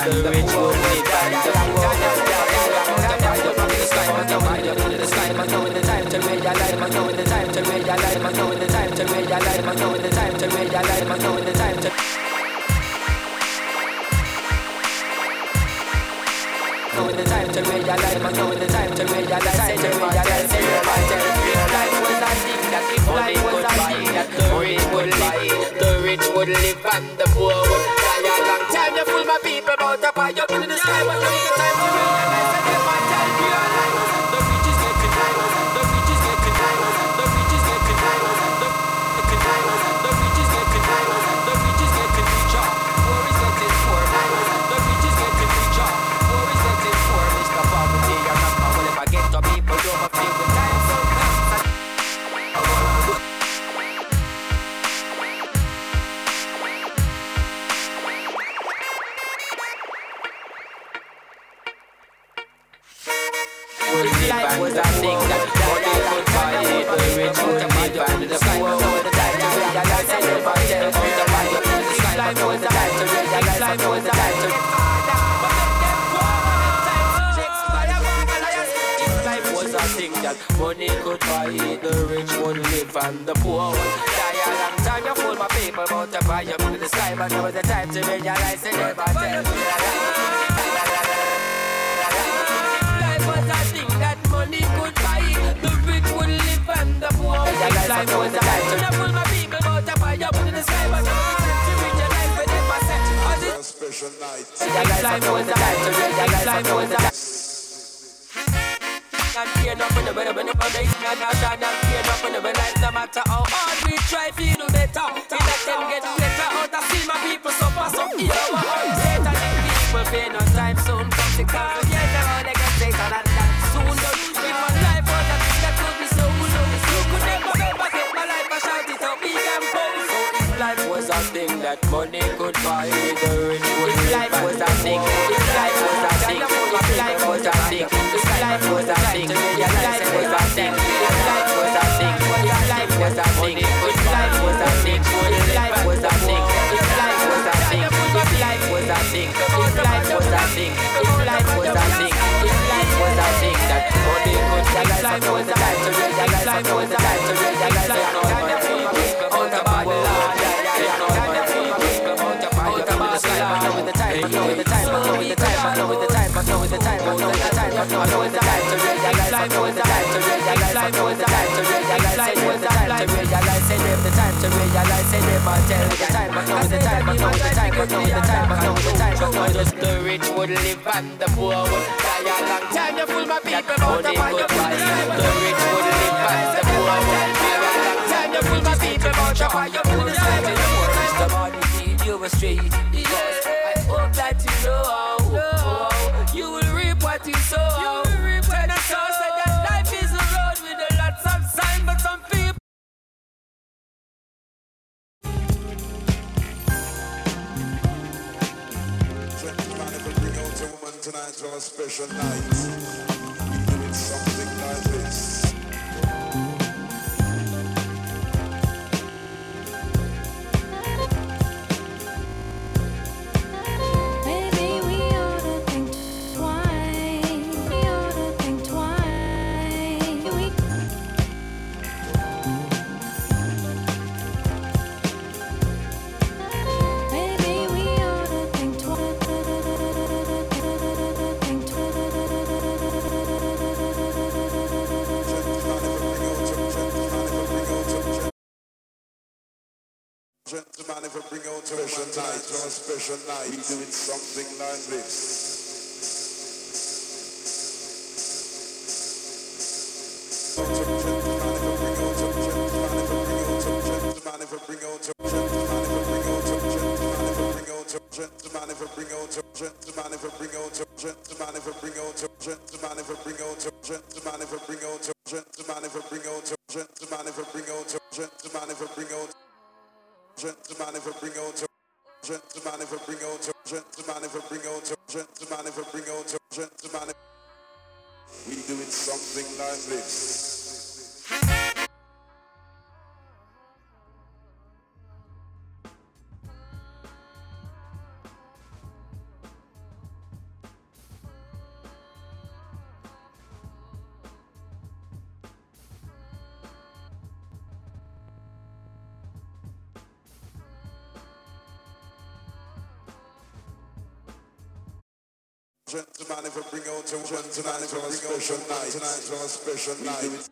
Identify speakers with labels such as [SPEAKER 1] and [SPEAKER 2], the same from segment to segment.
[SPEAKER 1] the rich will be back. Knowing the time to realize, I'm knowing the time to realize, time to realize, to realize, life was not deep, that life was not deep, that the rich would live, the rich would live, and the poor would about a fire in the sky, but you time. A thing that money could buy The rich would live and the poor would die A long time you fool my people About to buy you in the sky But now was the time to realize They never tell Life was a thing that money could buy The rich would live and the poor would die Life was a time to fool my people About to buy you the sky But now was the time to realize They never tell
[SPEAKER 2] Special night.
[SPEAKER 1] Life was a time to realize Life was a time and fear when the weather when the foundation and I shine and fear when the life no matter how hard we try feel better. We let them get better. Out I see my people suffer so you know what Satan and people pay no time soon come to come together all they can Satan and that soon. If my life was a thing that. Could be so you could never ever get my life. I shout it out big and bold so if life was a thing that money could buy the rich would if life was a thing Your guys are known the guys to raise. Your guys are known the guys to raise. Your guys are the guys. Realize, was the time to realize, say them the time to realize, say them I tell the time, no with the time, no with the time, no with the time, no with the time, but no just the rich would live and the poor would die a long time. You fool my people about the money, the rich would live and the poor would die a long time. You fool my people about the money, the poor would die the money you were straight. Yes, I hope that you know on a
[SPEAKER 2] special night. tonight, on a special night, we're doing something like this. gentleman if I bring out Gentlemen, if I bring out Gentlemen, if I bring out Gentlemen, if I bring out Gentlemen, we do it something like this. Gentlemen, if we bring out your tonight, it's our special night. Tonight's our special night.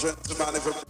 [SPEAKER 3] Bring out